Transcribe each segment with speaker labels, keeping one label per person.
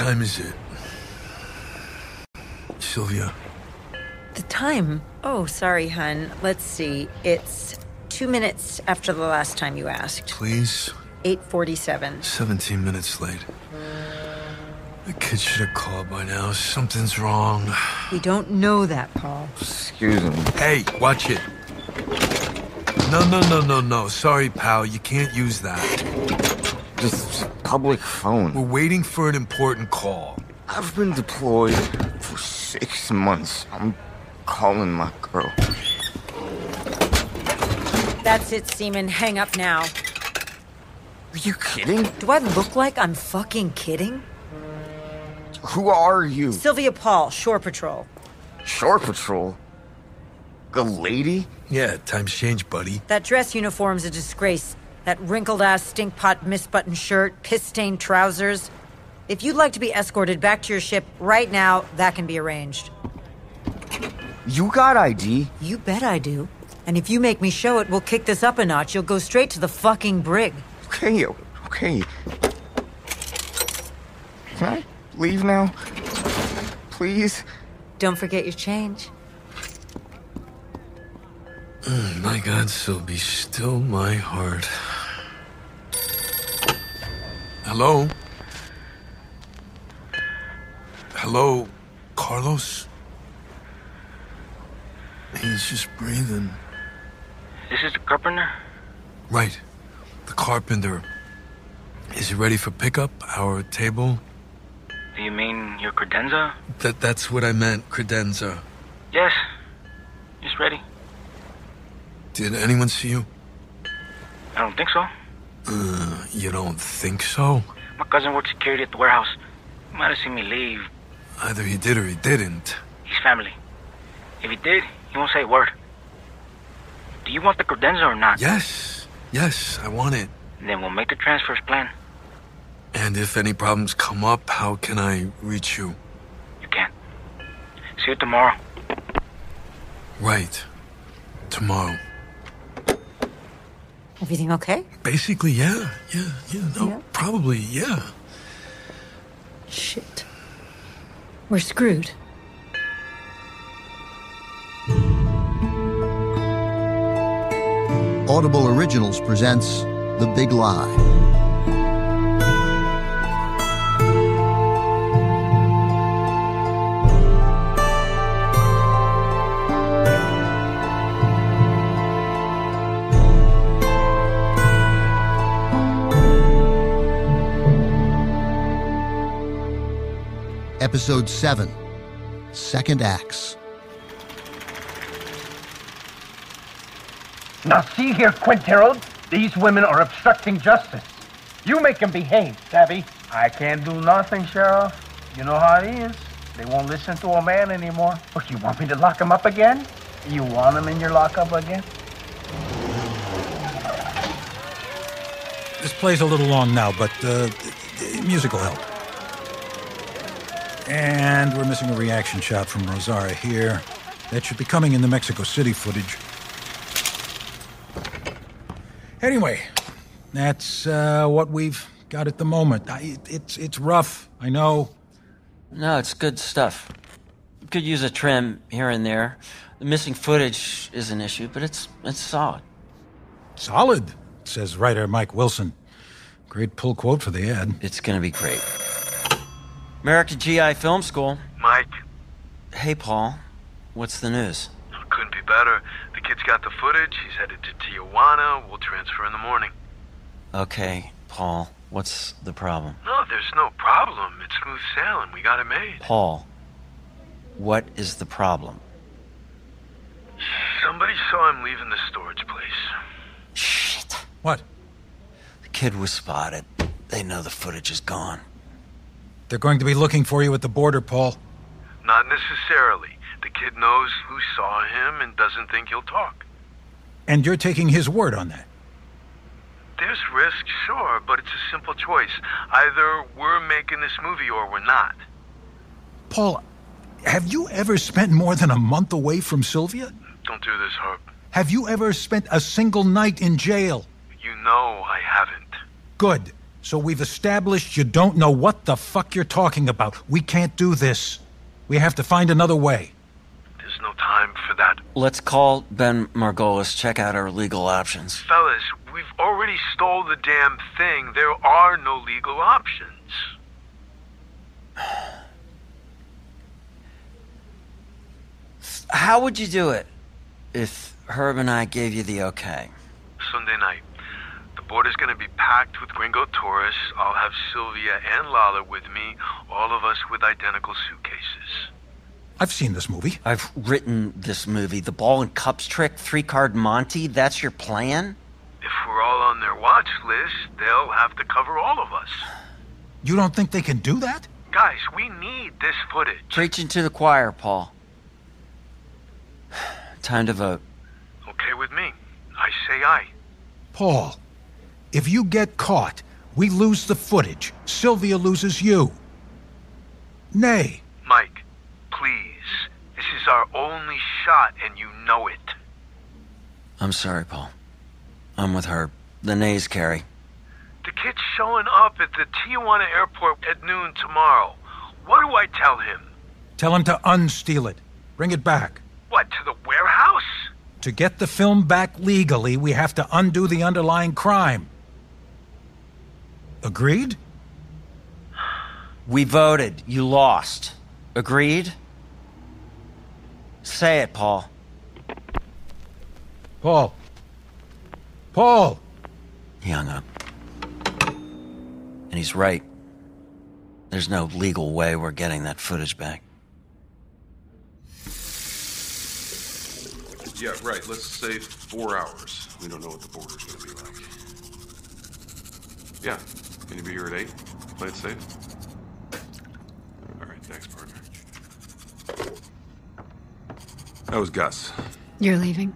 Speaker 1: What time is it? Sylvia.
Speaker 2: The time? Oh, sorry, hun. Let's see. It's two minutes after the last time you asked.
Speaker 1: Please?
Speaker 2: 847.
Speaker 1: 17 minutes late. The kid should have called by now. Something's wrong.
Speaker 2: We don't know that, Paul.
Speaker 3: Excuse me.
Speaker 1: Hey, watch it. No, no, no, no, no. Sorry, pal. You can't use that.
Speaker 3: This public phone.
Speaker 1: We're waiting for an important call.
Speaker 3: I've been deployed for six months. I'm calling my girl.
Speaker 2: That's it, Seaman. Hang up now.
Speaker 3: Are you kidding?
Speaker 2: Do I look like I'm fucking kidding?
Speaker 3: Who are you?
Speaker 2: Sylvia Paul, Shore Patrol.
Speaker 3: Shore Patrol? The lady?
Speaker 1: Yeah, times change, buddy.
Speaker 2: That dress uniform's a disgrace. That wrinkled ass stinkpot misbuttoned shirt, piss stained trousers. If you'd like to be escorted back to your ship right now, that can be arranged.
Speaker 3: You got ID?
Speaker 2: You bet I do. And if you make me show it, we'll kick this up a notch. You'll go straight to the fucking brig.
Speaker 3: Okay, okay. Can I leave now? Please?
Speaker 2: Don't forget your change.
Speaker 1: Mm, my God, Sylvie, still my heart. Hello? Hello, Carlos? He's just breathing.
Speaker 4: This is the carpenter?
Speaker 1: Right. The carpenter. Is he ready for pickup? Our table?
Speaker 4: Do you mean your credenza?
Speaker 1: That that's what I meant, credenza.
Speaker 4: Yes. Just ready.
Speaker 1: Did anyone see you?
Speaker 4: I don't think so.
Speaker 1: Uh, you don't think so?
Speaker 4: My cousin worked security at the warehouse. He might have seen me leave.
Speaker 1: Either he did or he didn't.
Speaker 4: He's family. If he did, he won't say a word. Do you want the credenza or not?
Speaker 1: Yes. Yes, I want it.
Speaker 4: Then we'll make the transfers plan.
Speaker 1: And if any problems come up, how can I reach you?
Speaker 4: You can't. See you tomorrow.
Speaker 1: Right. Tomorrow.
Speaker 2: Everything okay?
Speaker 1: Basically, yeah. Yeah, yeah. No,
Speaker 2: Yeah.
Speaker 1: probably, yeah.
Speaker 2: Shit. We're screwed.
Speaker 5: Audible Originals presents The Big Lie. Episode 7 Second Acts.
Speaker 6: Now see here, Quintero. These women are obstructing justice. You make them behave, savvy? I can't do nothing, Sheriff. You know how it is. They won't listen to a man anymore. What, you want me to lock them up again? You want them in your lockup again?
Speaker 7: This plays a little long now, but uh, music will help. And we're missing a reaction shot from Rosaura here. That should be coming in the Mexico City footage. Anyway, that's uh, what we've got at the moment. I, it's it's rough, I know.
Speaker 8: No, it's good stuff. Could use a trim here and there. The missing footage is an issue, but it's it's solid.
Speaker 7: Solid, says writer Mike Wilson. Great pull quote for the ad.
Speaker 8: It's gonna be great. American GI Film School.
Speaker 9: Mike,
Speaker 8: Hey, Paul. What's the news?
Speaker 9: couldn't be better. The kid's got the footage. He's headed to Tijuana. We'll transfer in the morning.
Speaker 8: Okay, Paul. What's the problem?
Speaker 9: No, there's no problem. It's smooth sailing. We got it made.
Speaker 8: Paul. What is the problem?
Speaker 9: Somebody saw him leaving the storage place.
Speaker 8: Shit.
Speaker 7: What?
Speaker 8: The kid was spotted. They know the footage is gone.
Speaker 7: They're going to be looking for you at the border, Paul.
Speaker 9: Not necessarily. The kid knows who saw him and doesn't think he'll talk.
Speaker 7: And you're taking his word on that.
Speaker 9: There's risk, sure, but it's a simple choice. Either we're making this movie or we're not.
Speaker 7: Paul, have you ever spent more than a month away from Sylvia?
Speaker 9: Don't do this, Herb.
Speaker 7: Have you ever spent a single night in jail?
Speaker 9: You know I haven't.
Speaker 7: Good. So we've established you don't know what the fuck you're talking about. We can't do this. We have to find another way.
Speaker 9: There's no time for that.
Speaker 8: Let's call Ben Margolis, check out our legal options.
Speaker 9: Fellas, we've already stole the damn thing. There are no legal options.
Speaker 8: How would you do it if Herb and I gave you the okay?
Speaker 9: Sunday night. The border's gonna be packed with gringo tourists. I'll have Sylvia and Lala with me, all of us with identical suitcases.
Speaker 7: I've seen this movie.
Speaker 8: I've written this movie, The Ball and Cups Trick, Three Card Monty. That's your plan?
Speaker 9: If we're all on their watch list, they'll have to cover all of us.
Speaker 7: You don't think they can do that?
Speaker 9: Guys, we need this footage.
Speaker 8: Preaching to the choir, Paul. Time to vote.
Speaker 9: Okay with me. I say aye.
Speaker 7: Paul, if you get caught, we lose the footage. Sylvia loses you. Nay.
Speaker 9: Mike, please. This is our only shot, and you know it.
Speaker 8: I'm sorry, Paul. I'm with her. The nays carry.
Speaker 9: The kid's showing up at the Tijuana airport at noon tomorrow. What do I tell him?
Speaker 7: Tell him to unsteal it. Bring it back.
Speaker 9: What, to the warehouse?
Speaker 7: To get the film back legally, we have to undo the underlying crime. Agreed?
Speaker 8: We voted. You lost. Agreed? Say it, Paul.
Speaker 7: Paul. Paul!
Speaker 8: He hung up. And he's right. There's no legal way we're getting that footage back.
Speaker 10: Yeah, right. Let's say four hours. We don't know what the border's gonna be like. Yeah. Can you be here at eight? Play it safe. All right. Thanks, partner. That was Gus.
Speaker 11: You're leaving?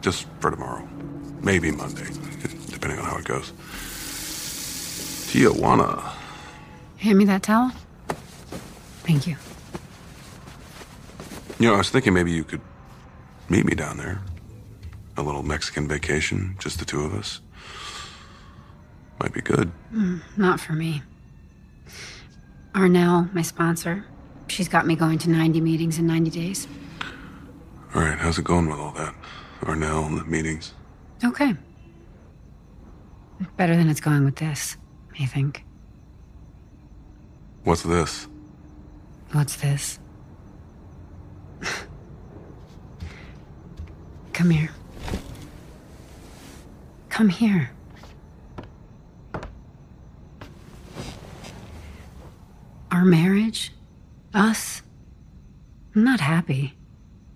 Speaker 10: Just for tomorrow. Maybe Monday, depending on how it goes. Tijuana.
Speaker 11: Hand me that towel? Thank you.
Speaker 10: You know, I was thinking maybe you could meet me down there. A little Mexican vacation, just the two of us. Might be good.
Speaker 11: Mm, not for me. Arnell, my sponsor, she's got me going to 90 meetings in 90 days.
Speaker 10: All right, how's it going with all that? Arnell and the meetings?
Speaker 11: Okay. Better than it's going with this, I think.
Speaker 10: What's this?
Speaker 11: What's this? Come here. Come here. Our marriage? Us? I'm not happy.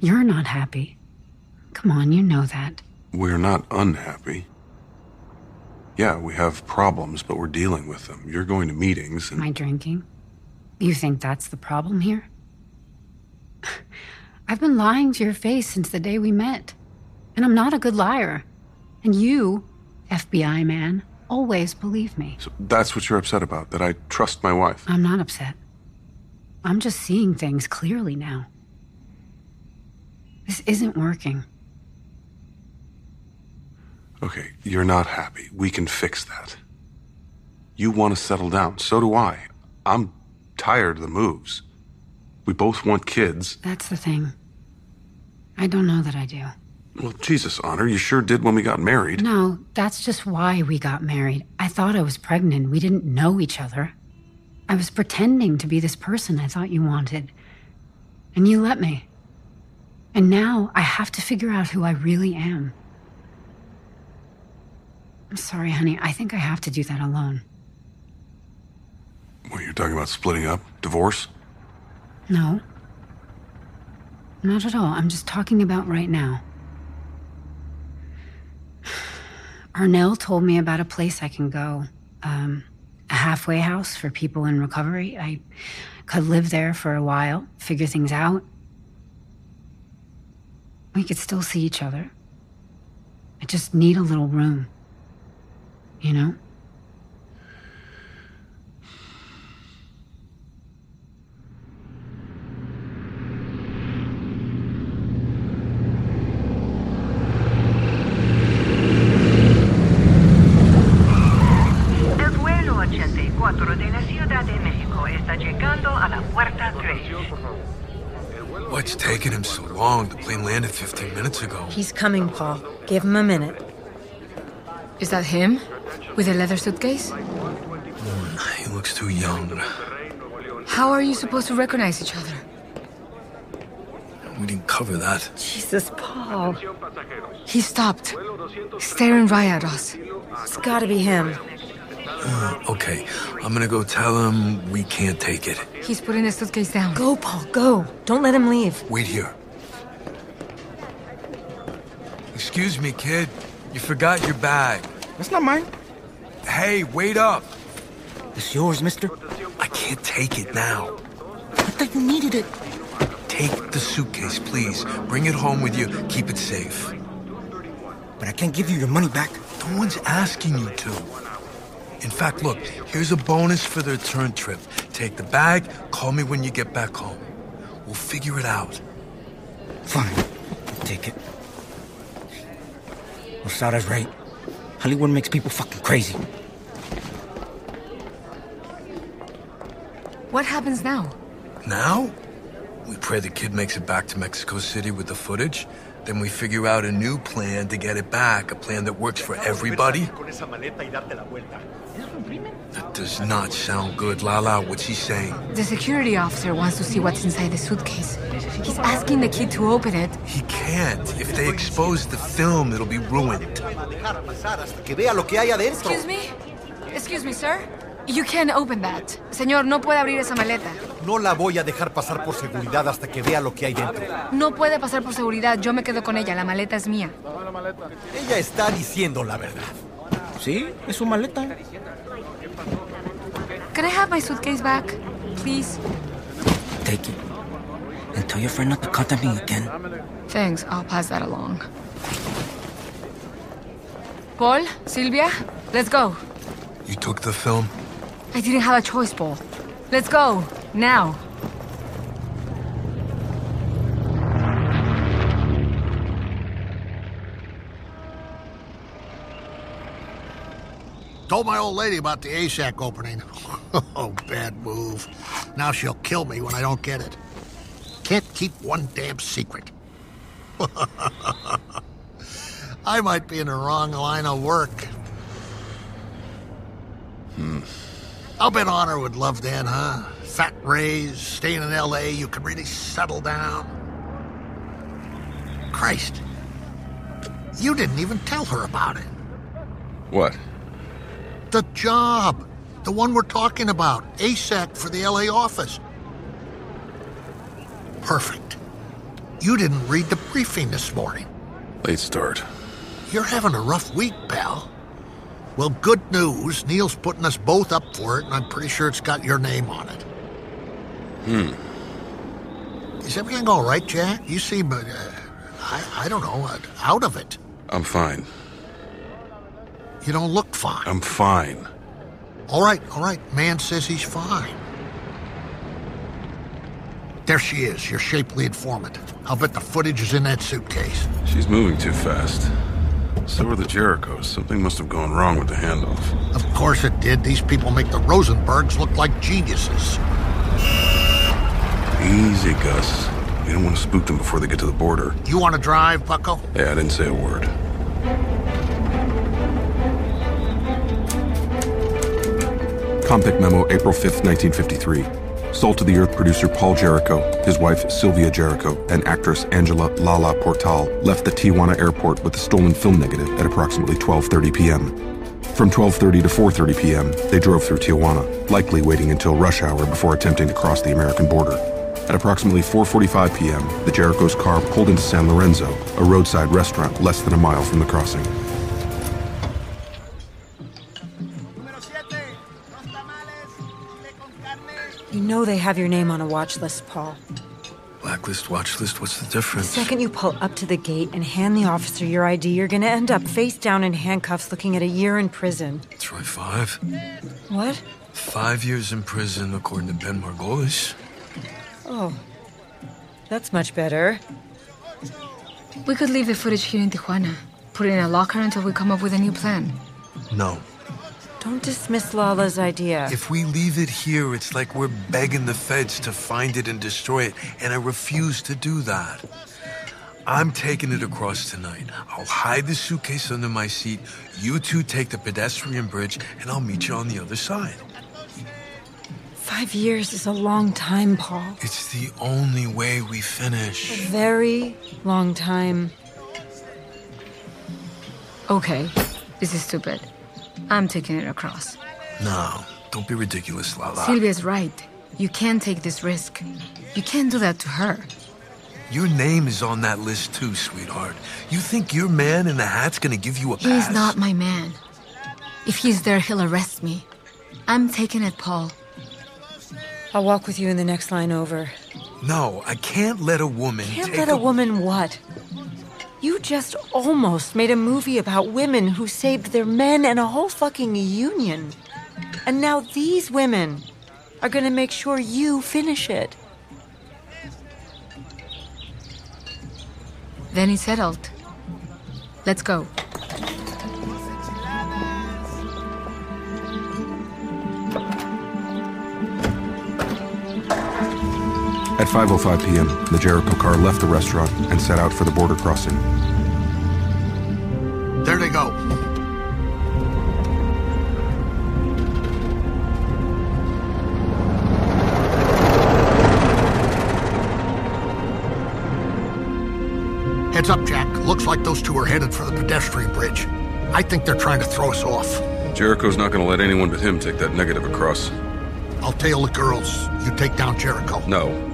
Speaker 11: You're not happy. Come on, you know that.
Speaker 10: We're not unhappy. Yeah, we have problems, but we're dealing with them. You're going to meetings and.
Speaker 11: My drinking? You think that's the problem here? I've been lying to your face since the day we met. And I'm not a good liar. And you, FBI man, always believe me.
Speaker 10: So that's what you're upset about, that I trust my wife.
Speaker 11: I'm not upset. I'm just seeing things clearly now. This isn't working.
Speaker 10: Okay, you're not happy. We can fix that. You want to settle down. So do I. I'm tired of the moves. We both want kids.
Speaker 11: That's the thing. I don't know that I do.
Speaker 10: Well, Jesus, Honor, you sure did when we got married.
Speaker 11: No, that's just why we got married. I thought I was pregnant. We didn't know each other. I was pretending to be this person I thought you wanted. And you let me. And now I have to figure out who I really am. I'm sorry, honey. I think I have to do that alone.
Speaker 10: What, you're talking about splitting up? Divorce?
Speaker 11: No. Not at all. I'm just talking about right now. Arnell told me about a place I can go. Um, a halfway house for people in recovery. I could live there for a while, figure things out. We could still see each other. I just need a little room. You know?
Speaker 12: As vuelo de la Ciudad de México está llegando a la puerta 3.
Speaker 1: What's taking him so long? The plane landed 15 minutes ago.
Speaker 2: He's coming, Paul. Give him a minute.
Speaker 13: Is that him? With a leather suitcase?
Speaker 1: Mm, he looks too young.
Speaker 13: How are you supposed to recognize each other?
Speaker 1: We didn't cover that.
Speaker 2: Jesus, Paul.
Speaker 13: He stopped, staring right at us.
Speaker 2: It's gotta be him.
Speaker 1: Uh, okay, I'm gonna go tell him we can't take it.
Speaker 13: He's putting the suitcase down.
Speaker 2: Go, Paul, go. Don't let him leave.
Speaker 1: Wait here. Excuse me, kid. You forgot your bag.
Speaker 14: That's not mine.
Speaker 1: Hey, wait up.
Speaker 14: It's yours, mister.
Speaker 1: I can't take it now.
Speaker 14: I thought you needed it.
Speaker 1: Take the suitcase, please. Bring it home with you. Keep it safe.
Speaker 14: But I can't give you your money back.
Speaker 1: No one's asking you to. In fact, look, here's a bonus for the return trip. Take the bag, call me when you get back home. We'll figure it out.
Speaker 14: Fine. I'll take it. Well, Sara's right. Hollywood makes people fucking crazy.
Speaker 13: What happens now?
Speaker 1: Now? We pray the kid makes it back to Mexico City with the footage. Then we figure out a new plan to get it back, a plan that works for everybody. That does not sound good. Lala, what's he saying?
Speaker 13: The security officer wants to see what's inside the suitcase. He's asking the kid to open it.
Speaker 1: He can't. If they expose the film, it'll be ruined.
Speaker 13: Excuse me? Excuse me, sir? You can't open that. Señor, no puede abrir esa maleta.
Speaker 15: No la voy a dejar pasar por seguridad hasta que vea lo que hay dentro.
Speaker 13: No puede pasar por seguridad. Yo me quedo con ella. La maleta es mía.
Speaker 15: Ella está diciendo la verdad.
Speaker 14: Sí, es su maleta.
Speaker 13: Can I have my suitcase back, please?
Speaker 14: Take it. And tell your friend not to contact me again.
Speaker 13: Thanks. I'll pass that along. Paul, Sylvia, let's go.
Speaker 1: You took the film?
Speaker 13: I didn't have a choice, Paul. Let's go. Now.
Speaker 16: Told my old lady about the ASAC opening. oh, bad move. Now she'll kill me when I don't get it. Can't keep one damn secret. I might be in the wrong line of work.
Speaker 10: Hmm.
Speaker 16: I'll bet Honor would love that, huh? Fat raise, staying in L.A., you can really settle down. Christ. You didn't even tell her about it.
Speaker 10: What?
Speaker 16: The job. The one we're talking about. ASAC for the LA office. Perfect. You didn't read the briefing this morning.
Speaker 10: Late start.
Speaker 16: You're having a rough week, pal. Well, good news. Neil's putting us both up for it, and I'm pretty sure it's got your name on it.
Speaker 10: Hmm.
Speaker 16: Is everything all right, Jack? You seem, uh, I, I don't know, uh, out of it.
Speaker 10: I'm fine.
Speaker 16: You don't look fine.
Speaker 10: I'm fine.
Speaker 16: All right, all right. Man says he's fine. There she is, your shapely informant. I'll bet the footage is in that suitcase.
Speaker 10: She's moving too fast. So are the Jarricos. Something must have gone wrong with the handoff.
Speaker 16: Of course it did. These people make the Rosenbergs look like geniuses.
Speaker 10: Easy, Gus. You don't want to spook them before they get to the border.
Speaker 16: You want to drive, Bucko?
Speaker 10: Yeah, I didn't say a word.
Speaker 17: Compic Memo, April 5th, 1953. Salt of the Earth producer Paul Jarrico, his wife Sylvia Jarrico, and actress Angela Lala Portal left the Tijuana airport with a stolen film negative at approximately 12:30 p.m. From 12:30 to 4:30 p.m., they drove through Tijuana, likely waiting until rush hour before attempting to cross the American border. At approximately 4:45 p.m., the Jarrico's car pulled into San Lorenzo, a roadside restaurant less than a mile from the crossing.
Speaker 2: Know they have your name on a watch list, Paul.
Speaker 1: Blacklist, watch list, what's the difference?
Speaker 2: The second you pull up to the gate and hand the officer your ID, you're gonna end up face down in handcuffs looking at a year in prison.
Speaker 1: That's right, five.
Speaker 2: What?
Speaker 1: Five years in prison, according to Ben Margolis.
Speaker 2: Oh. That's much better.
Speaker 13: We could leave the footage here in Tijuana. Put it in a locker until we come up with a new plan.
Speaker 1: No.
Speaker 2: Don't dismiss Lala's idea.
Speaker 1: If we leave it here, it's like we're begging the feds to find it and destroy it, and I refuse to do that. I'm taking it across tonight. I'll hide the suitcase under my seat. You two take the pedestrian bridge, and I'll meet you on the other side.
Speaker 2: Five years is a long time, Paul.
Speaker 1: It's the only way we finish.
Speaker 2: A very long time.
Speaker 13: Okay, this is stupid. I'm taking it across.
Speaker 1: No, don't be ridiculous, Lala.
Speaker 13: Sylvia's right. You can't take this risk. You can't do that to her.
Speaker 1: Your name is on that list too, sweetheart. You think your man in the hat's gonna give you a pass?
Speaker 13: He's not my man. If he's there, he'll arrest me. I'm taking it, Paul.
Speaker 2: I'll walk with you in the next line over.
Speaker 1: No, I can't let a woman
Speaker 2: Can't
Speaker 1: take
Speaker 2: let a woman what? You just almost made a movie about women who saved their men and a whole fucking union. And now these women are gonna make sure you finish it.
Speaker 13: Then it's settled. Let's go.
Speaker 17: At 5:05 p.m., the Jarrico car left the restaurant and set out for the border crossing.
Speaker 16: There they go. Heads up, Jack. Looks like those two are headed for the pedestrian bridge. I think they're trying to throw us off.
Speaker 10: Jarrico's not going to let anyone but him take that negative across.
Speaker 16: I'll tail the girls. You take down Jarrico.
Speaker 10: No.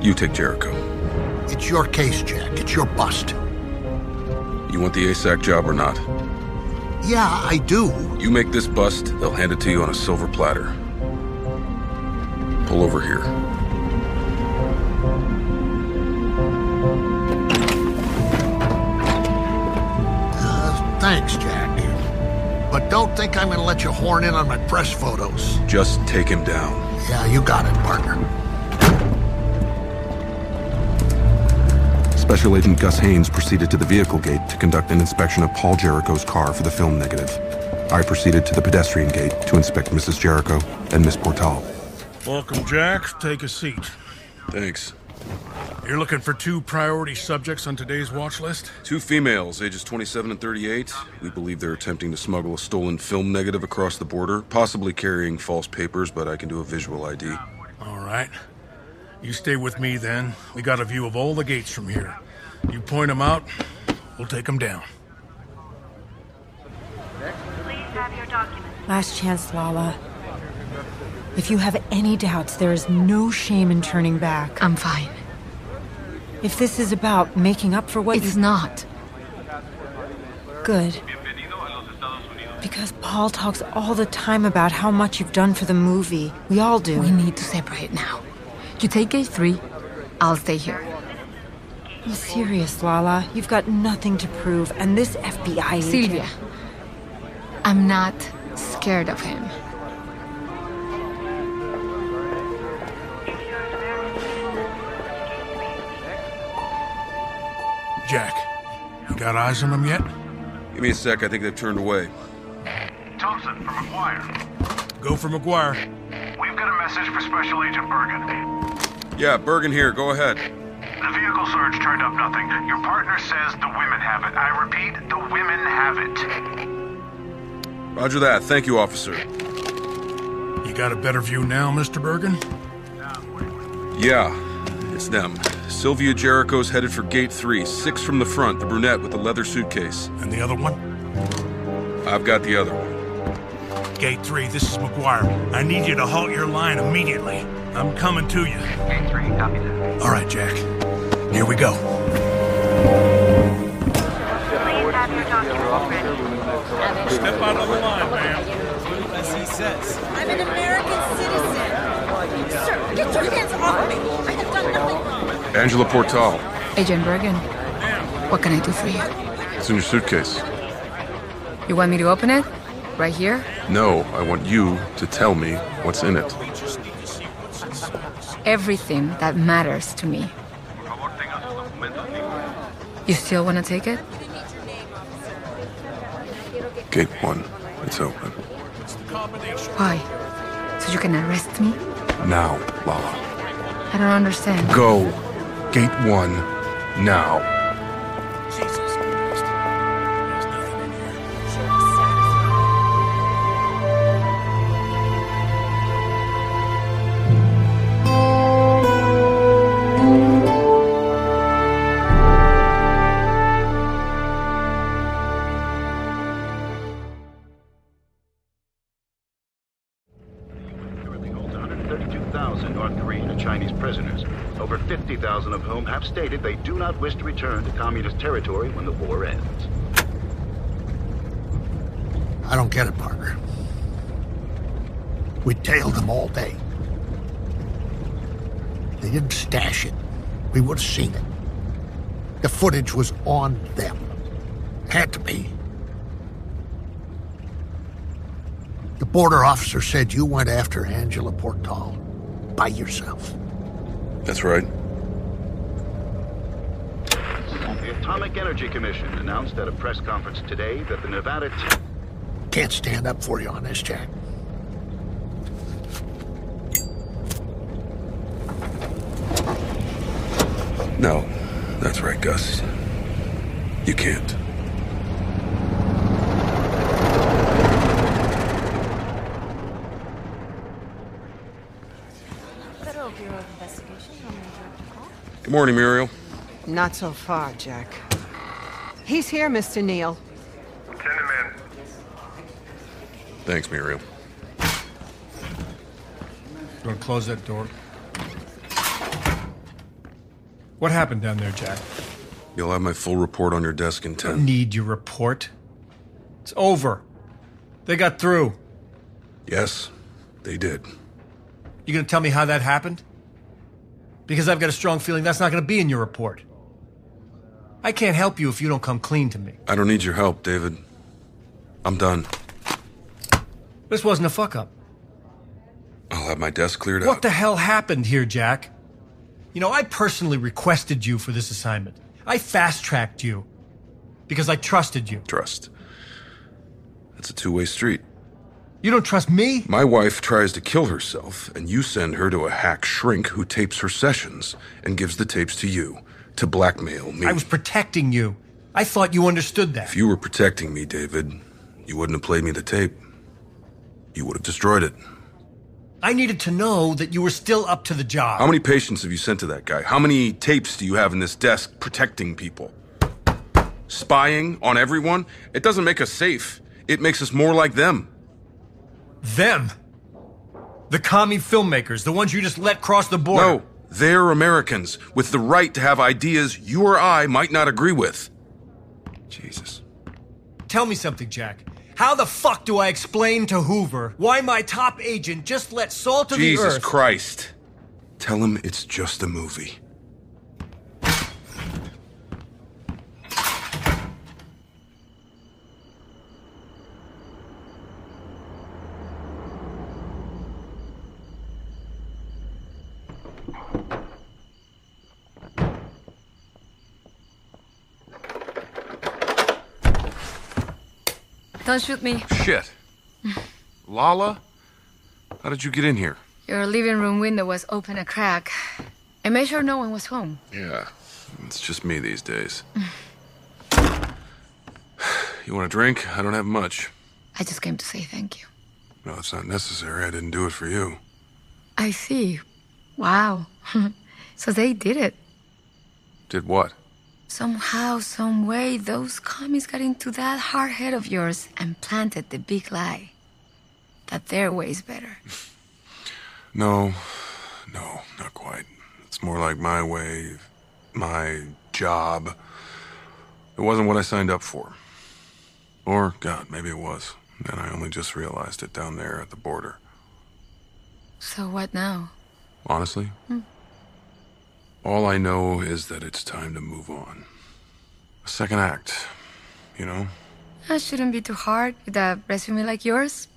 Speaker 10: You take Jarrico.
Speaker 16: It's your case, Jack. It's your bust.
Speaker 10: You want the ASAC job or not?
Speaker 16: Yeah, I do.
Speaker 10: You make this bust, they'll hand it to you on a silver platter. Pull over here.
Speaker 16: Uh, thanks, Jack. But don't think I'm gonna let you horn in on my press photos.
Speaker 10: Just take him down.
Speaker 16: Yeah, you got it, partner.
Speaker 17: Special Agent Gus Haynes proceeded to the vehicle gate to conduct an inspection of Paul Jarrico's car for the film negative. I proceeded to the pedestrian gate to inspect Mrs. Jarrico and Miss Portal.
Speaker 18: Welcome, Jack. Take a seat.
Speaker 10: Thanks.
Speaker 18: You're looking for two priority subjects on today's watch list?
Speaker 10: Two females, ages 27 and 38. We believe they're attempting to smuggle a stolen film negative across the border, possibly carrying false papers, but I can do a visual ID.
Speaker 18: All right. You stay with me then. We got a view of all the gates from here. You point them out, we'll take them down.
Speaker 12: Please have your documents.
Speaker 2: Last chance, Lala. If you have any doubts, there is no shame in turning back.
Speaker 13: I'm fine.
Speaker 2: If this is about making up for what
Speaker 13: It's
Speaker 2: you...
Speaker 13: not.
Speaker 2: Good. Because Paul talks all the time about how much you've done for the movie. We all do.
Speaker 13: We need to separate now. You take gate three, I'll stay here.
Speaker 2: I'm serious, Lala. You've got nothing to prove, and this FBI agent...
Speaker 13: Sylvia, I'm not scared of him.
Speaker 18: Jack, you got eyes on them yet?
Speaker 10: Give me a sec, I think they've turned away.
Speaker 19: Thompson from McGuire.
Speaker 18: Go for McGuire.
Speaker 19: We've got a message for Special Agent Bergen.
Speaker 10: Yeah, Bergen here, go ahead.
Speaker 19: The vehicle search turned up nothing. Your partner says the women have it. I repeat, the women have it.
Speaker 10: Roger that. Thank you, officer.
Speaker 18: You got a better view now, Mr. Bergen?
Speaker 10: Yeah, it's them. Sylvia Jarrico's headed for gate three, six from the front, the brunette with the leather suitcase.
Speaker 18: And the other one?
Speaker 10: I've got the other one.
Speaker 18: Gate 3, this is McGuire. I need you to halt your line immediately. I'm coming to you.
Speaker 19: 3, copy that.
Speaker 18: All right, Jack. Here we go.
Speaker 12: Please have your documents ready.
Speaker 18: Step out of the line, ma'am.
Speaker 20: As he says.
Speaker 2: I'm an American citizen. Sir, get your hands off me. I have done nothing wrong.
Speaker 10: Angela Portal.
Speaker 13: Agent Bergen, what can I do for you?
Speaker 10: It's in your suitcase.
Speaker 13: You want me to open it? Right here?
Speaker 10: No, I want you to tell me what's in it.
Speaker 13: Everything that matters to me. You still want to take it?
Speaker 10: Gate one. It's open.
Speaker 13: Why? So you can arrest me?
Speaker 10: Now, Lala.
Speaker 13: I don't understand.
Speaker 10: Go. Gate one. Now.
Speaker 20: Stated they do not wish to return to communist territory when the war ends.
Speaker 16: I don't get it, Parker. We tailed them all day. They didn't stash it. We would have seen it. The footage was on them. Had to be. The border officer said you went after Angela Portal by yourself.
Speaker 10: That's right.
Speaker 20: The Atomic Energy Commission announced at a press conference today that the Nevada...
Speaker 16: Can't stand up for you on this, Jack.
Speaker 10: No, that's right, Gus. You can't.
Speaker 21: Federal Bureau of Investigation. How may I direct your call?
Speaker 10: Good morning, Muriel.
Speaker 22: Not so far, Jack. He's here, Mr. Neal.
Speaker 10: Send him in. Thanks, Muriel.
Speaker 18: You want to close that door? What happened down there, Jack?
Speaker 10: You'll have my full report on your desk in 10.
Speaker 18: Need your report? It's over. They got through.
Speaker 10: Yes, they did.
Speaker 18: You gonna tell me how that happened? Because I've got a strong feeling that's not gonna be in your report. I can't help you if you don't come clean to me.
Speaker 10: I don't need your help, David. I'm done.
Speaker 18: This wasn't a fuck up.
Speaker 10: I'll have my desk cleared
Speaker 18: What
Speaker 10: out.
Speaker 18: What the hell happened here, Jack? You know, I personally requested you for this assignment. I fast tracked you because I trusted you.
Speaker 10: Trust. That's a two way street.
Speaker 18: You don't trust me?
Speaker 10: My wife tries to kill herself, and you send her to a hack shrink who tapes her sessions and gives the tapes to you to blackmail me.
Speaker 18: I was protecting you. I thought you understood that.
Speaker 10: If you were protecting me, David, you wouldn't have played me the tape. You would have destroyed it.
Speaker 18: I needed to know that you were still up to the job.
Speaker 10: How many patients have you sent to that guy? How many tapes do you have in this desk protecting people? Spying on everyone? It doesn't make us safe. It makes us more like them.
Speaker 18: Them? The commie filmmakers, the ones you just let cross the border.
Speaker 10: No, they're Americans with the right to have ideas you or I might not agree with. Jesus.
Speaker 18: Tell me something, Jack. How the fuck do I explain to Hoover why my top agent just let salt of
Speaker 10: Jesus
Speaker 18: the earth?
Speaker 10: Jesus Christ. Tell him it's just a movie.
Speaker 13: Don't shoot me.
Speaker 10: Shit. Lala? How did you get in here?
Speaker 13: Your living room window was open a crack. I made sure no one was home.
Speaker 10: Yeah, it's just me these days. you want a drink? I don't have much.
Speaker 13: I just came to say thank you.
Speaker 10: No, it's not necessary. I didn't do it for you.
Speaker 13: I see. Wow. so they did it.
Speaker 10: Did what?
Speaker 13: Somehow, some way, those commies got into that hard head of yours and planted the big lie that their way's better.
Speaker 10: No, no, not quite. It's more like my way, my job. It wasn't what I signed up for. Or, God, maybe it was. And I only just realized it down there at the border.
Speaker 13: So what now?
Speaker 10: Honestly,
Speaker 13: Hmm.
Speaker 10: All I know is that it's time to move on. A second act, you know?
Speaker 13: That shouldn't be too hard with a resume like yours.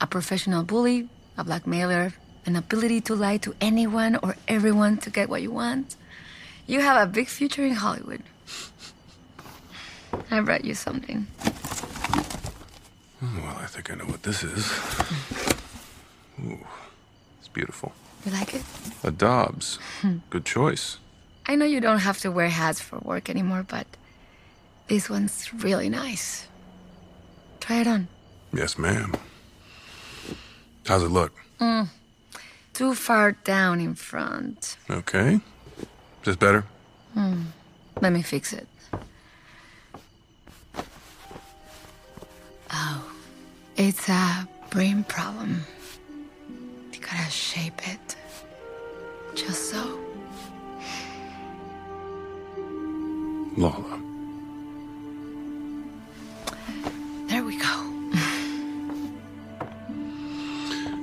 Speaker 13: A professional bully, a blackmailer, an ability to lie to anyone or everyone to get what you want. You have a big future in Hollywood. I brought you something.
Speaker 10: Well, I think I know what this is. Ooh, it's beautiful.
Speaker 13: You like it?
Speaker 10: A Dobbs. Good choice.
Speaker 13: I know you don't have to wear hats for work anymore, but this one's really nice. Try it on.
Speaker 10: Yes, ma'am. How's it look?
Speaker 13: Mm. Too far down in front.
Speaker 10: Okay. Is this better?
Speaker 13: Hmm. Let me fix it. Oh, it's a brain problem. Gotta shape it. Just so.
Speaker 10: Lala.
Speaker 13: There we go.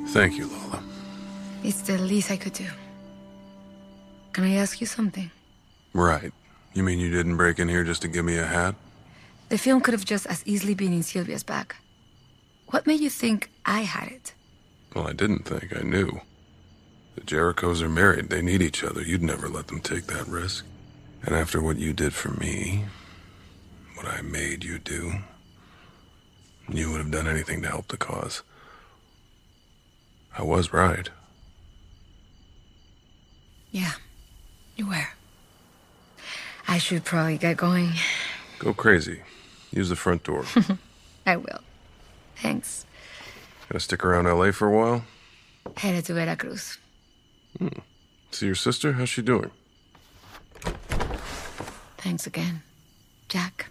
Speaker 10: Thank you, Lola.
Speaker 13: It's the least I could do. Can I ask you something?
Speaker 10: Right. You mean you didn't break in here just to give me a hat?
Speaker 13: The film could have just as easily been in Sylvia's bag. What made you think I had it?
Speaker 10: Well, I didn't think. I knew. The Jarricos are married. They need each other. You'd never let them take that risk. And after what you did for me, what I made you do, you would have done anything to help the cause. I was right.
Speaker 13: Yeah, you were. I should probably get going.
Speaker 10: Go crazy. Use the front door.
Speaker 13: I will. Thanks.
Speaker 10: Gonna stick around LA for a while?
Speaker 13: Headed to Veracruz.
Speaker 10: Hmm. See your sister? How's she doing?
Speaker 13: Thanks again, Jack.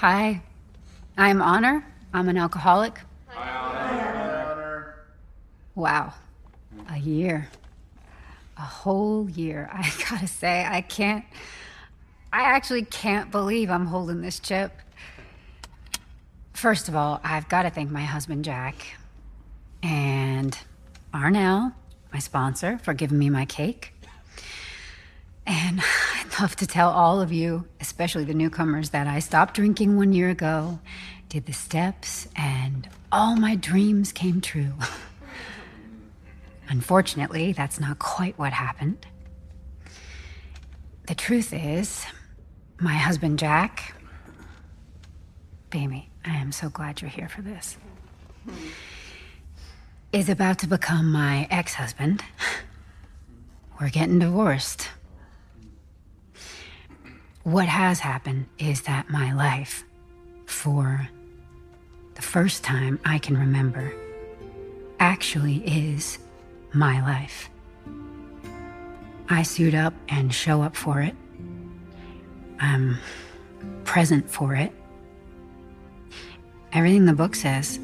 Speaker 11: Hi, I'm Honor. I'm an alcoholic. Hi, Honor. Wow, a year. A whole year. I gotta say, I can't. I actually can't believe I'm holding this chip. First of all, I've gotta thank my husband, Jack, and Arnell, my sponsor, for giving me my cake. And love to tell all of you, especially the newcomers, that I stopped drinking one year ago, did the steps, and all my dreams came true. Unfortunately, that's not quite what happened. The truth is, my husband Jack, baby, I am so glad you're here for this, is about to become my ex husband. We're getting divorced. What has happened is that my life, for the first time I can remember, actually is my life. I suit up and show up for it. I'm present for it. Everything the book says,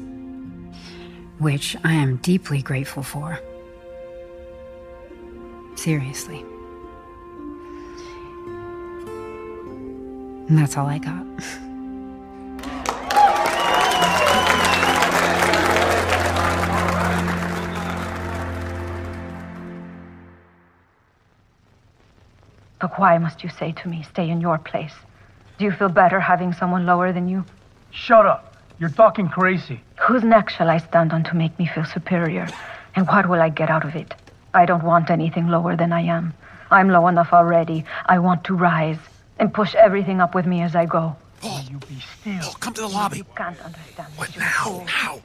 Speaker 11: which I am deeply grateful for. Seriously. And that's all I got.
Speaker 23: But why must you say to me, stay in your place? Do you feel better having someone lower than you?
Speaker 6: Shut up. You're talking crazy.
Speaker 23: Whose neck shall I stand on to make me feel superior? And what will I get out of it? I don't want anything lower than I am. I'm low enough already. I want to rise and push everything up with me as I go. Oh.
Speaker 6: Paul, you be still.
Speaker 7: Paul, come to the lobby.
Speaker 23: You can't understand.
Speaker 1: What
Speaker 23: you
Speaker 1: now?
Speaker 23: fool.
Speaker 1: Now?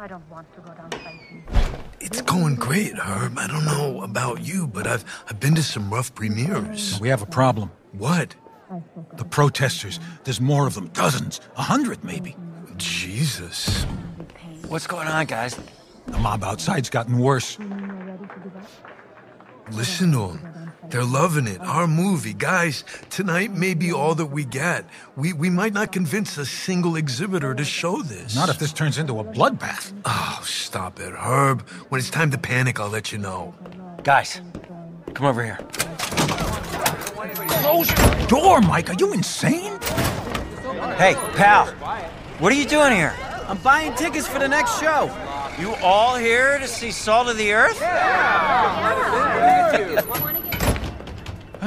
Speaker 23: I don't want to go down fighting.
Speaker 1: It's going great, Herb. I don't know about you, but I've I've been to some rough premieres.
Speaker 7: We have a problem.
Speaker 1: What?
Speaker 7: The protesters. There's more of them. Dozens. A hundred, maybe.
Speaker 1: Jesus.
Speaker 8: What's going on, guys?
Speaker 7: The mob outside's gotten worse.
Speaker 1: Listen to them. They're loving it. Our movie. Guys, tonight may be all that we get. We, we might not convince a single exhibitor to show this.
Speaker 7: Not if this turns into a bloodbath.
Speaker 1: Oh, stop it, Herb. When it's time to panic, I'll let you know.
Speaker 8: Guys, come over here.
Speaker 7: Close your door, Mike. Are you insane?
Speaker 8: Hey, pal, what are you doing here? I'm buying tickets for the next show. You all here to see Salt of the Earth?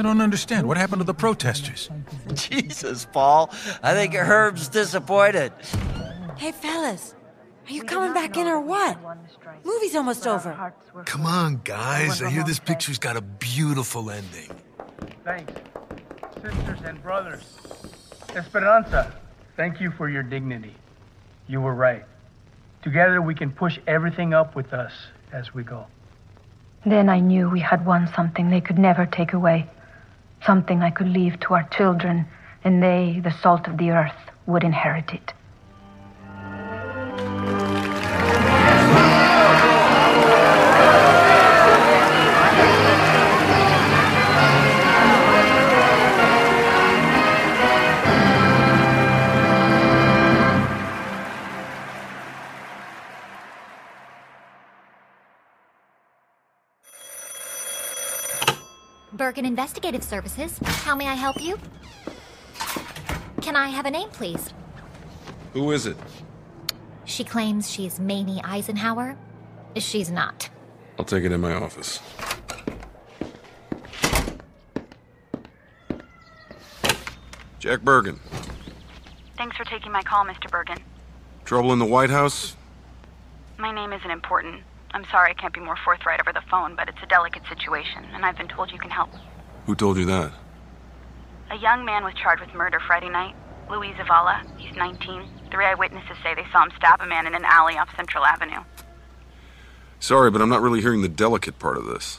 Speaker 7: I don't understand. What happened to the protesters?
Speaker 8: Jesus, Paul. I think Herb's disappointed.
Speaker 2: Hey, fellas. Are you coming back in or what? Movie's almost over.
Speaker 1: Come on, guys. I hear this picture's got a beautiful ending.
Speaker 6: Thanks. Sisters and brothers. Esperanza, thank you for your dignity. You were right. Together we can push everything up with us as we go.
Speaker 23: Then I knew we had won something they could never take away. Something I could leave to our children, and they, the salt of the earth, would inherit it.
Speaker 24: Bergen Investigative Services. How may I help you? Can I have a name, please?
Speaker 10: Who is it?
Speaker 24: She claims she's Mamie Eisenhower. She's not.
Speaker 10: I'll take it in my office. Jack Bergen.
Speaker 25: Thanks for taking my call, Mr. Bergen.
Speaker 10: Trouble in the White House?
Speaker 25: My name isn't important. I'm sorry I can't be more forthright over the phone, but it's a delicate situation, and I've been told you can help.
Speaker 10: Who told you that?
Speaker 25: A young man was charged with murder Friday night. Louis Zavala. He's 19. Three eyewitnesses say they saw him stab a man in an alley off Central Avenue.
Speaker 10: Sorry, but I'm not really hearing the delicate part of this.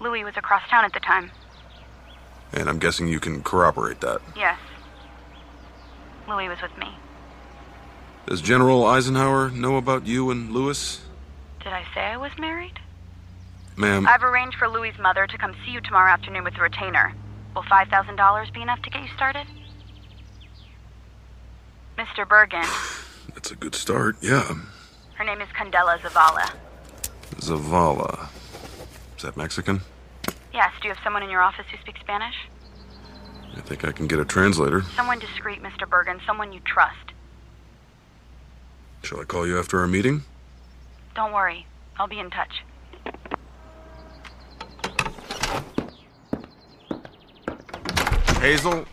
Speaker 25: Louis was across town at the time.
Speaker 10: And I'm guessing you can corroborate that.
Speaker 25: Yes. Louis was with me.
Speaker 10: Does General Eisenhower know about you and Louis?
Speaker 25: Did I say I was married?
Speaker 10: Ma'am,
Speaker 25: I've arranged for Louis's mother to come see you tomorrow afternoon with the retainer. Will $5,000 be enough to get you started? Mr. Bergen,
Speaker 10: that's a good start, yeah.
Speaker 25: her name is Candela Zavala.
Speaker 10: Zavala. Is that Mexican?
Speaker 25: Yes, do you have someone in your office who speaks Spanish?
Speaker 10: I think I can get a translator.
Speaker 25: Someone discreet, Mr. Bergen, someone you trust.
Speaker 10: Shall I call you after our meeting?
Speaker 25: Don't worry, I'll be in touch.
Speaker 10: Hazel?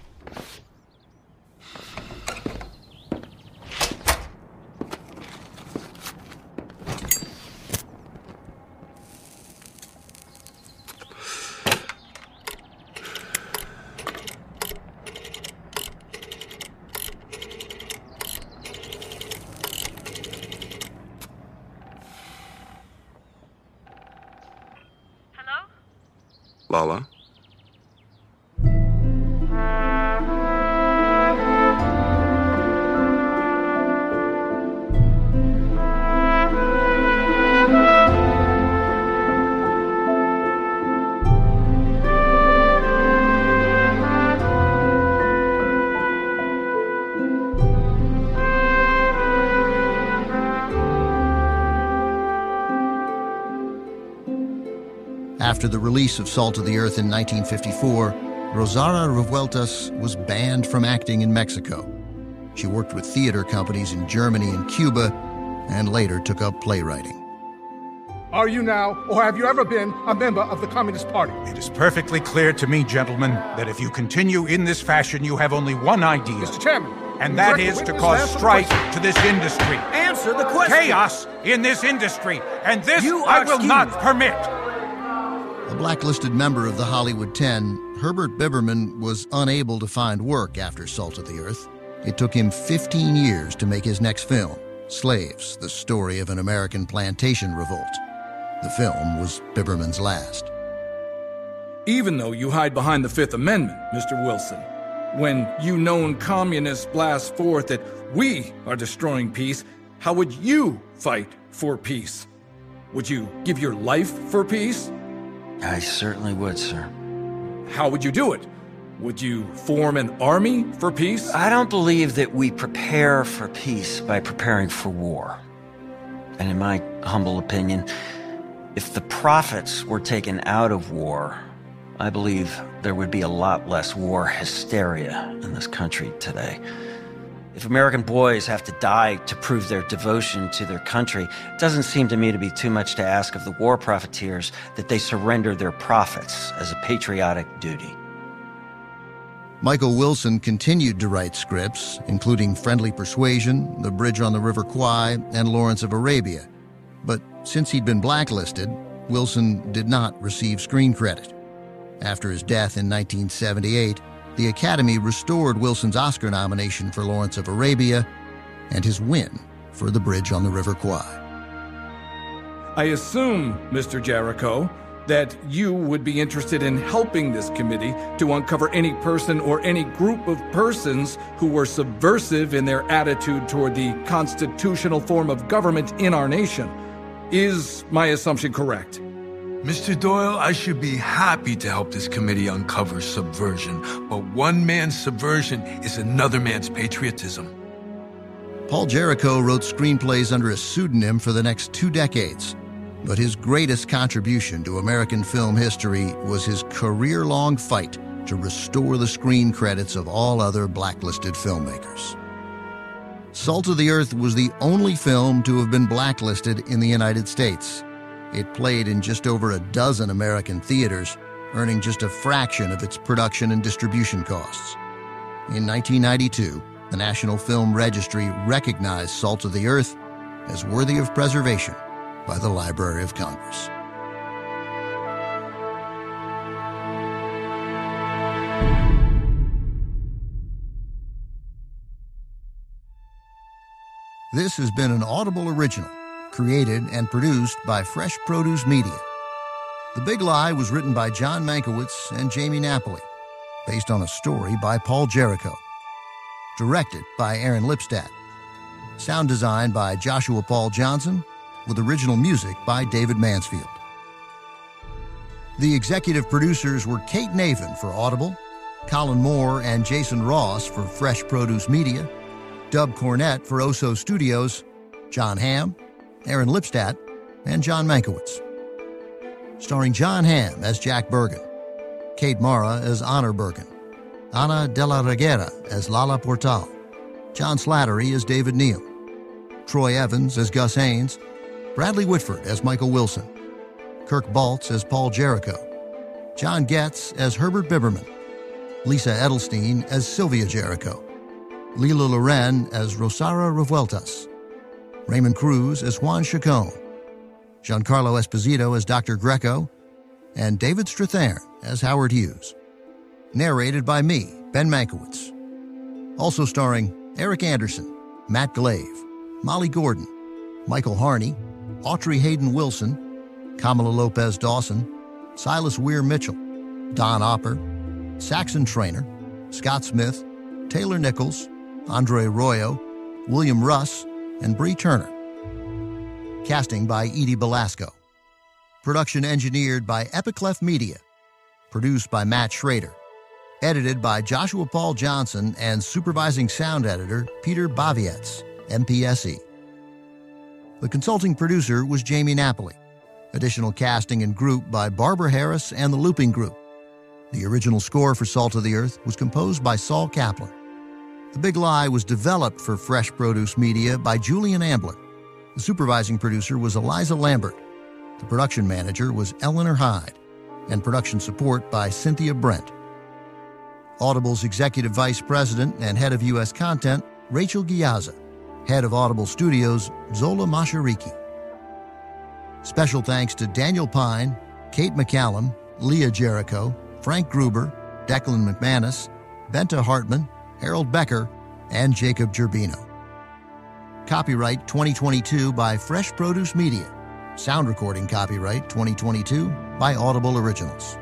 Speaker 10: Lala?
Speaker 26: After the release of Salt of the Earth in 1954, Rosaura Revueltas was banned from acting in Mexico. She worked with theater companies in Germany and Cuba, and later took up playwriting.
Speaker 27: Are you now, or have you ever been, a member of the Communist Party?
Speaker 7: It is perfectly clear to me, gentlemen, that if you continue in this fashion, you have only one idea.
Speaker 27: Mr. Chairman,
Speaker 7: And
Speaker 27: would
Speaker 7: that
Speaker 27: you
Speaker 7: is
Speaker 27: direct
Speaker 7: to cause
Speaker 27: witness to
Speaker 7: strife to this industry.
Speaker 27: Answer the question.
Speaker 7: Chaos in this industry. And this
Speaker 27: You
Speaker 7: I
Speaker 27: are
Speaker 7: will not permit.
Speaker 26: A blacklisted member of the Hollywood Ten, Herbert Biberman was unable to find work after Salt of the Earth. It took him 15 years to make his next film, Slaves, the story of an American plantation revolt. The film was Biberman's last.
Speaker 28: Even though you hide behind the Fifth Amendment, Mr. Wilson, when you known communists blast forth that we are destroying peace, how would you fight for peace? Would you give your life for peace?
Speaker 8: I certainly would, sir.
Speaker 28: How would you do it? Would you form an army for peace?
Speaker 8: I don't believe that we prepare for peace by preparing for war. And in my humble opinion, if the profits were taken out of war, I believe there would be a lot less war hysteria in this country today. If American boys have to die to prove their devotion to their country, it doesn't seem to me to be too much to ask of the war profiteers that they surrender their profits as a patriotic duty.
Speaker 26: Michael Wilson continued to write scripts, including Friendly Persuasion, The Bridge on the River Kwai, and Lawrence of Arabia. But since he'd been blacklisted, Wilson did not receive screen credit. After his death in 1978, the Academy restored Wilson's Oscar nomination for Lawrence of Arabia and his win for The Bridge on the River Kwai.
Speaker 28: I assume, Mr. Jarrico, that you would be interested in helping this committee to uncover any person or any group of persons who were subversive in their attitude toward the constitutional form of government in our nation. Is my assumption correct?
Speaker 1: Mr. Doyle, I should be happy to help this committee uncover subversion, but one man's subversion is another man's patriotism.
Speaker 26: Paul Jarrico wrote screenplays under a pseudonym for the next two decades, but his greatest contribution to American film history was his career long fight to restore the screen credits of all other blacklisted filmmakers. Salt of the Earth was the only film to have been blacklisted in the United States. It played in just over a dozen American theaters, earning just a fraction of its production and distribution costs. In 1992, the National Film Registry recognized Salt of the Earth as worthy of preservation by the Library of Congress. This has been an Audible original, created and produced by Fresh Produce Media. The Big Lie was written by John Mankiewicz and Jamie Napoli, based on a story by Paul Jarrico. Directed by Aaron Lipstadt. Sound design by Joshua Paul Johnson, with original music by David Mansfield. The executive producers were Kate Navin for Audible, Colin Moore and Jason Ross for Fresh Produce Media, Dub Cornett for Oso Studios, Jon Hamm, Aaron Lipstadt, and John Mankiewicz. Starring Jon Hamm as Jack Bergen, Kate Mara as Honor Bergen, Ana de la Reguera as Lala Portal, John Slattery as David Neal, Troy Evans as Gus Haynes, Bradley Whitford as Michael Wilson, Kirk Baltz as Paul Jarrico, John Getz as Herbert Biberman, Lisa Edelstein as Sylvia Jarrico, Lila Loren as Rosaura Revueltas, Raymond Cruz as Juan Chacon, Giancarlo Esposito as Dr. Greco, and David Strathairn as Howard Hughes. Narrated by me, Ben Mankiewicz. Also starring Eric Anderson, Matt Glave, Molly Gordon, Michael Harney, Autrey Hayden Wilson, Kamala Lopez Dawson, Silas Weir Mitchell, Don Opper, Saxon Trainor, Scott Smith, Taylor Nichols, Andre Royo, William Russ, and Bree Turner. Casting by Edie Belasco. Production engineered by Epiclef Media. Produced by Matt Schrader. Edited by Joshua Paul Johnson and supervising sound editor Peter Bavietz, MPSE. The consulting producer was Jamie Napoli. Additional casting and group by Barbara Harris and the Looping Group. The original score for Salt of the Earth was composed by Saul Kaplan. The Big Lie was developed for Fresh Produce Media by Julian Ambler. The supervising producer was Eliza Lambert. The production manager was Eleanor Hyde. And production support by Cynthia Brent. Audible's executive vice president and head of U.S. content, Rachel Ghiazza. Head of Audible Studios, Zola Mashariki. Special thanks to Daniel Pine, Kate McCallum, Leah Jarrico, Frank Gruber, Declan McManus, Benta Hartman, Harold Becker, and Jacob Gerbino. Copyright 2022 by Fresh Produce Media. Sound recording copyright 2022 by Audible Originals.